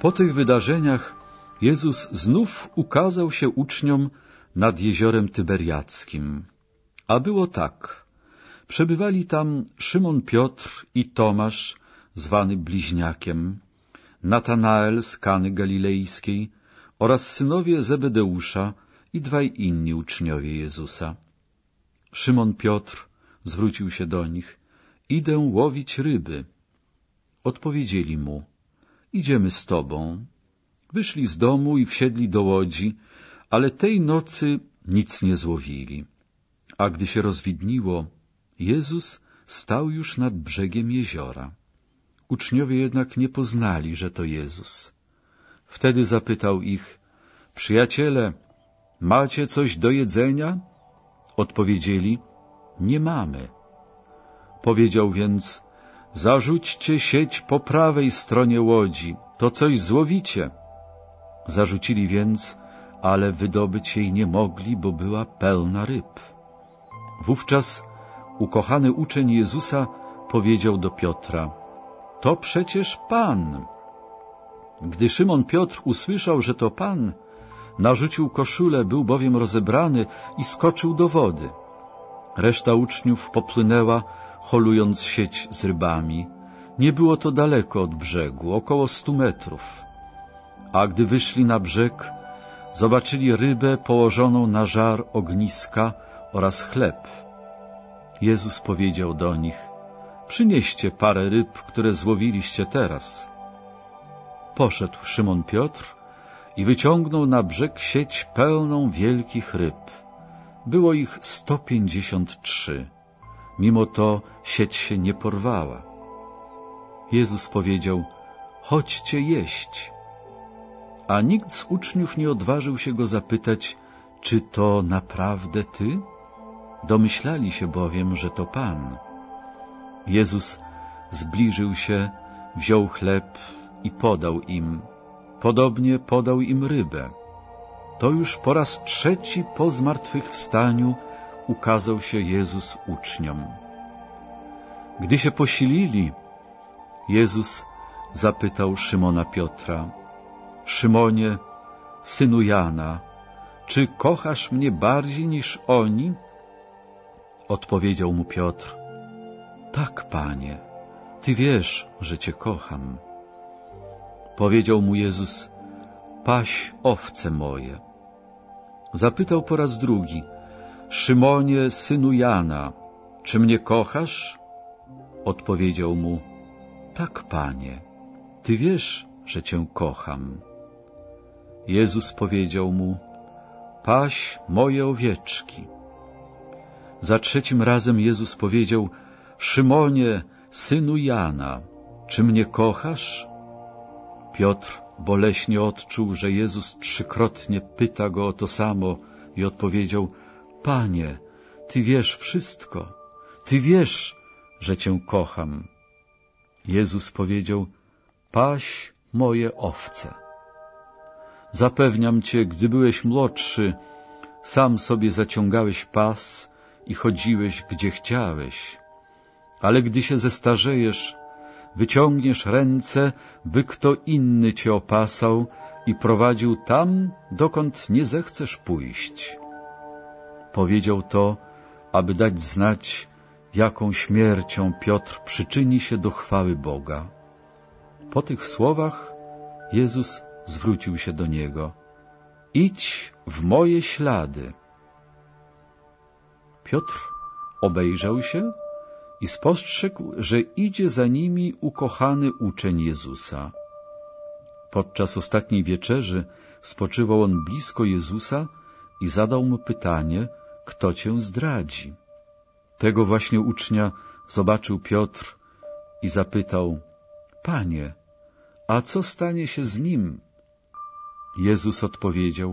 Po tych wydarzeniach Jezus znów ukazał się uczniom nad jeziorem Tyberiackim. A było tak. Przebywali tam Szymon Piotr i Tomasz, zwany Bliźniakiem, Natanael z Kany Galilejskiej oraz synowie Zebedeusza i dwaj inni uczniowie Jezusa. Szymon Piotr zwrócił się do nich. Idę łowić ryby. Odpowiedzieli mu. Idziemy z tobą. Wyszli z domu i wsiedli do łodzi, ale tej nocy nic nie złowili. A gdy się rozwidniło, Jezus stał już nad brzegiem jeziora. Uczniowie jednak nie poznali, że to Jezus. Wtedy zapytał ich, przyjaciele, macie coś do jedzenia? Odpowiedzieli, nie mamy. Powiedział więc, zarzućcie sieć po prawej stronie łodzi, to coś złowicie. Zarzucili więc, ale wydobyć jej nie mogli, bo była pełna ryb. Wówczas ukochany uczeń Jezusa powiedział do Piotra, to przecież Pan. Gdy Szymon Piotr usłyszał, że to Pan, narzucił koszulę, był bowiem rozebrany i skoczył do wody. Reszta uczniów popłynęła, holując sieć z rybami. Nie było to daleko od brzegu, około stu metrów. A gdy wyszli na brzeg, zobaczyli rybę położoną na żar ogniska oraz chleb. Jezus powiedział do nich, przynieście parę ryb, które złowiliście teraz. Poszedł Szymon Piotr i wyciągnął na brzeg sieć pełną wielkich ryb. Było ich sto pięćdziesiąt trzy. Mimo to sieć się nie porwała. Jezus powiedział, chodźcie jeść. A nikt z uczniów nie odważył się go zapytać, czy to naprawdę Ty? Domyślali się bowiem, że to Pan. Jezus zbliżył się, wziął chleb i podał im. Podobnie podał im rybę. To już po raz trzeci po zmartwychwstaniu ukazał się Jezus uczniom. Gdy się posilili, Jezus zapytał Szymona Piotra, Szymonie, synu Jana, czy kochasz mnie bardziej niż oni? Odpowiedział mu Piotr, tak, panie, ty wiesz, że cię kocham. Powiedział mu Jezus, paś owce moje. Zapytał po raz drugi, Szymonie, synu Jana, czy mnie kochasz? Odpowiedział mu, tak, panie, ty wiesz, że cię kocham. Jezus powiedział mu, paś moje owieczki. Za trzecim razem Jezus powiedział, Szymonie, synu Jana, czy mnie kochasz? Piotr boleśnie odczuł, że Jezus trzykrotnie pyta go o to samo i odpowiedział, Panie, Ty wiesz wszystko, Ty wiesz, że Cię kocham. Jezus powiedział, paś moje owce. Zapewniam Cię, gdy byłeś młodszy, sam sobie zaciągałeś pas i chodziłeś, gdzie chciałeś. Ale gdy się zestarzejesz, wyciągniesz ręce, by kto inny cię opasał i prowadził tam, dokąd nie zechcesz pójść. Powiedział to, aby dać znać, jaką śmiercią Piotr przyczyni się do chwały Boga. Po tych słowach Jezus zwrócił się do niego. Idź w moje ślady. Piotr obejrzał się i spostrzegł, że idzie za nimi ukochany uczeń Jezusa. Podczas ostatniej wieczerzy spoczywał on blisko Jezusa i zadał mu pytanie, kto cię zdradzi. Tego właśnie ucznia zobaczył Piotr i zapytał, Panie, a co stanie się z nim? Jezus odpowiedział,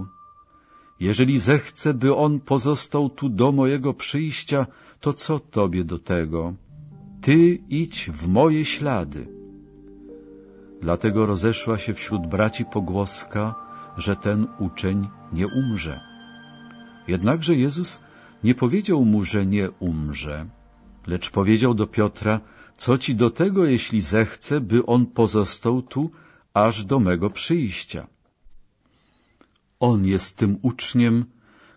jeżeli zechce, by on pozostał tu do mojego przyjścia, to co tobie do tego? Ty idź w moje ślady. Dlatego rozeszła się wśród braci pogłoska, że ten uczeń nie umrze. Jednakże Jezus nie powiedział mu, że nie umrze, lecz powiedział do Piotra, co ci do tego, jeśli zechce, by on pozostał tu, aż do mego przyjścia. On jest tym uczniem,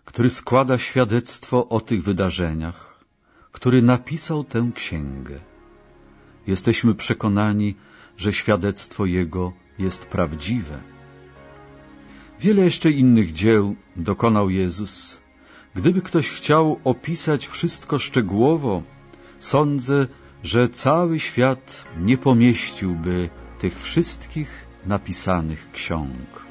który składa świadectwo o tych wydarzeniach, który napisał tę księgę. Jesteśmy przekonani, że świadectwo Jego jest prawdziwe. Wiele jeszcze innych dzieł dokonał Jezus. Gdyby ktoś chciał opisać wszystko szczegółowo, sądzę, że cały świat nie pomieściłby tych wszystkich napisanych ksiąg.